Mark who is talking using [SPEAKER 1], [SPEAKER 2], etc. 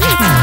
[SPEAKER 1] Yeah.